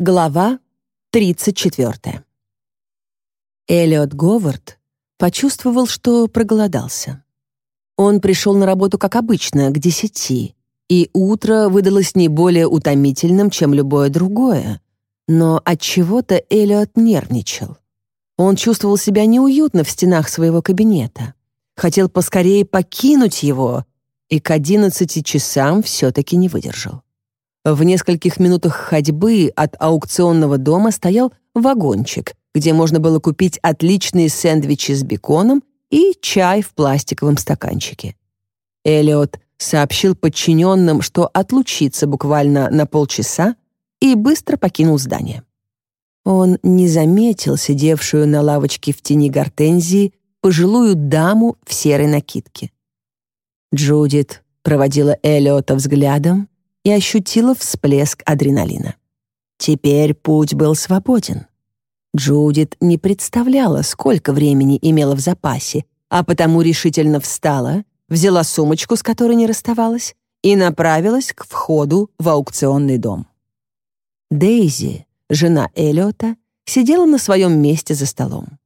Глава 34. Эллиот Говард почувствовал, что проголодался. Он пришел на работу, как обычно, к десяти, и утро выдалось не более утомительным, чем любое другое. Но от чего-то Эллиот нервничал. Он чувствовал себя неуютно в стенах своего кабинета. Хотел поскорее покинуть его, и к одиннадцати часам все-таки не выдержал. В нескольких минутах ходьбы от аукционного дома стоял вагончик, где можно было купить отличные сэндвичи с беконом и чай в пластиковом стаканчике. Элиот сообщил подчиненным, что отлучится буквально на полчаса и быстро покинул здание. Он не заметил сидевшую на лавочке в тени гортензии пожилую даму в серой накидке. Джудит проводила Элиота взглядом и ощутила всплеск адреналина. Теперь путь был свободен. Джудит не представляла, сколько времени имела в запасе, а потому решительно встала, взяла сумочку, с которой не расставалась, и направилась к входу в аукционный дом. Дейзи, жена Эллиота, сидела на своем месте за столом.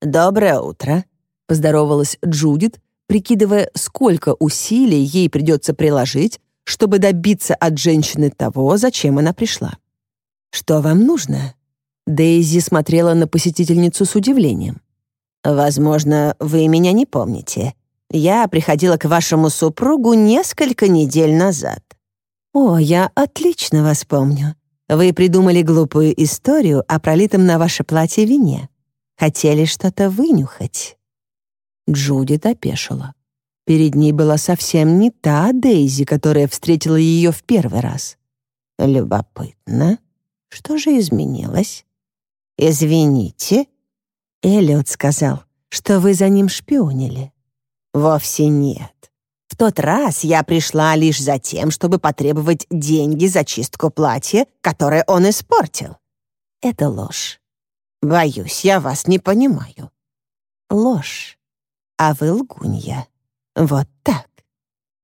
«Доброе утро», — поздоровалась Джудит, прикидывая, сколько усилий ей придется приложить, чтобы добиться от женщины того, зачем она пришла. «Что вам нужно?» Дейзи смотрела на посетительницу с удивлением. «Возможно, вы меня не помните. Я приходила к вашему супругу несколько недель назад». «О, я отлично вас помню. Вы придумали глупую историю о пролитом на ваше платье вине. Хотели что-то вынюхать». Джудит опешила. Перед ней была совсем не та Дейзи, которая встретила ее в первый раз. Любопытно. Что же изменилось? Извините. Эллиот сказал, что вы за ним шпионили. Вовсе нет. В тот раз я пришла лишь за тем, чтобы потребовать деньги за чистку платья, которое он испортил. Это ложь. Боюсь, я вас не понимаю. Ложь. А вы лгунья. Вот так.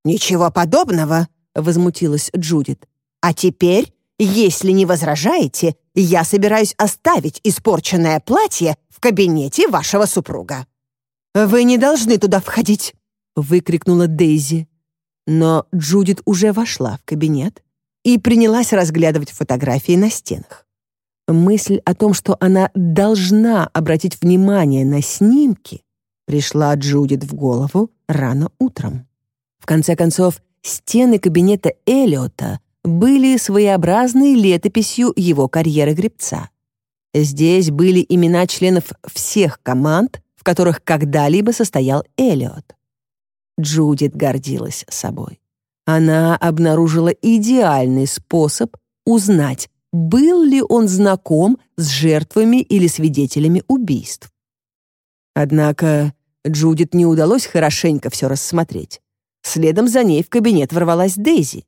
«Ничего подобного», — возмутилась Джудит. «А теперь, если не возражаете, я собираюсь оставить испорченное платье в кабинете вашего супруга». «Вы не должны туда входить», — выкрикнула Дейзи. Но Джудит уже вошла в кабинет и принялась разглядывать фотографии на стенах. Мысль о том, что она должна обратить внимание на снимки, пришла Джудит в голову рано утром. В конце концов, стены кабинета Эллиота были своеобразной летописью его карьеры гребца. Здесь были имена членов всех команд, в которых когда-либо состоял Эллиот. Джудит гордилась собой. Она обнаружила идеальный способ узнать, был ли он знаком с жертвами или свидетелями убийств. Однако Джудит не удалось хорошенько все рассмотреть. Следом за ней в кабинет ворвалась Дейзи.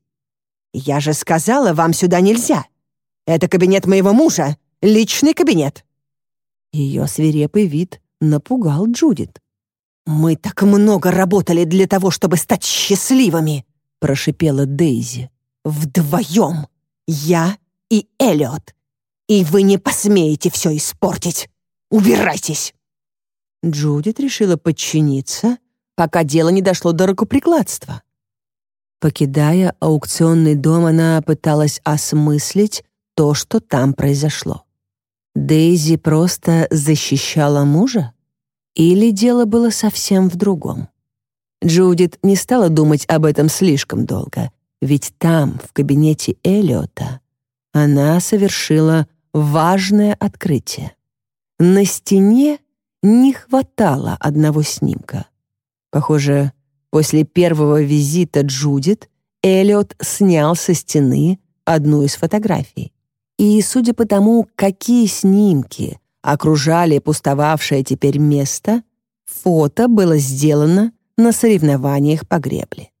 «Я же сказала, вам сюда нельзя. Это кабинет моего мужа, личный кабинет». Ее свирепый вид напугал Джудит. «Мы так много работали для того, чтобы стать счастливыми», прошипела Дейзи. «Вдвоем! Я и Эллиот. И вы не посмеете все испортить. Убирайтесь!» Джудит решила подчиниться, пока дело не дошло до рукоприкладства. Покидая аукционный дом, она пыталась осмыслить то, что там произошло. Дейзи просто защищала мужа? Или дело было совсем в другом? Джудит не стала думать об этом слишком долго, ведь там, в кабинете Эллиота, она совершила важное открытие. На стене не хватало одного снимка. Похоже, после первого визита Джудит Эллиот снял со стены одну из фотографий. И судя по тому, какие снимки окружали пустовавшее теперь место, фото было сделано на соревнованиях по гребле.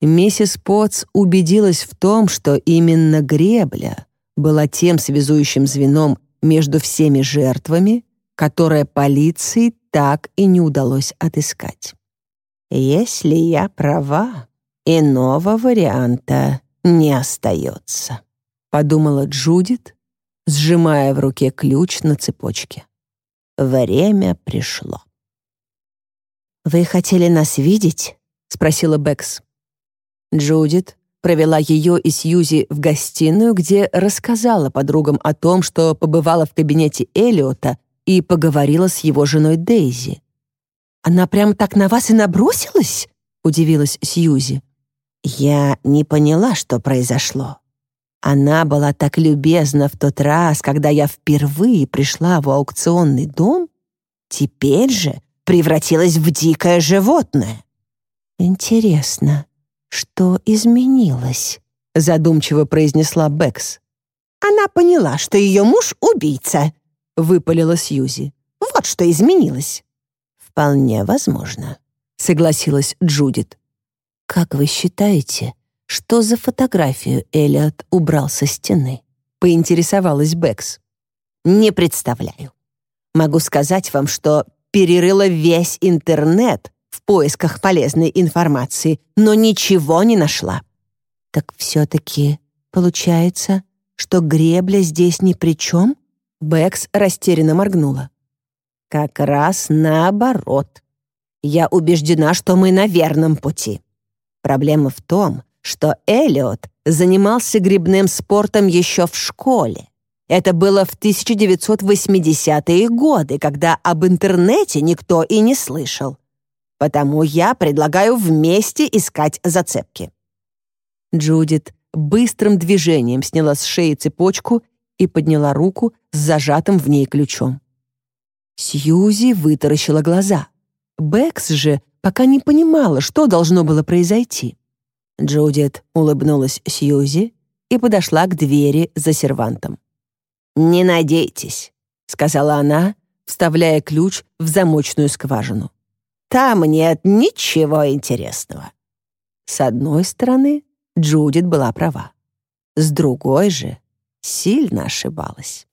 Миссис Потс убедилась в том, что именно гребля была тем связующим звеном между всеми жертвами, которое полиции так и не удалось отыскать. Если я права, иного варианта не остается, подумала Джудит сжимая в руке ключ на цепочке. Время пришло. «Вы хотели нас видеть?» — спросила Бэкс. Джудит провела ее и Сьюзи в гостиную, где рассказала подругам о том, что побывала в кабинете Элиота и поговорила с его женой Дейзи. «Она прямо так на вас и набросилась?» — удивилась Сьюзи. «Я не поняла, что произошло. Она была так любезна в тот раз, когда я впервые пришла в аукционный дом. Теперь же превратилась в дикое животное». «Интересно, что изменилось?» — задумчиво произнесла Бэкс. «Она поняла, что ее муж — убийца», — выпалила Сьюзи. «Вот что изменилось». «Вполне возможно», — согласилась Джудит. «Как вы считаете, что за фотографию Элиот убрал со стены?» — поинтересовалась Бэкс. «Не представляю. Могу сказать вам, что перерыла весь интернет в поисках полезной информации, но ничего не нашла». «Так все-таки получается, что гребля здесь ни при чем?» Бэкс растерянно моргнула. «Как раз наоборот. Я убеждена, что мы на верном пути. Проблема в том, что Эллиот занимался грибным спортом еще в школе. Это было в 1980-е годы, когда об интернете никто и не слышал. Потому я предлагаю вместе искать зацепки». Джудит быстрым движением сняла с шеи цепочку и подняла руку с зажатым в ней ключом. Сьюзи вытаращила глаза. Бэкс же пока не понимала, что должно было произойти. Джудит улыбнулась Сьюзи и подошла к двери за сервантом. «Не надейтесь», — сказала она, вставляя ключ в замочную скважину. «Там нет ничего интересного». С одной стороны, Джудит была права. С другой же, сильно ошибалась.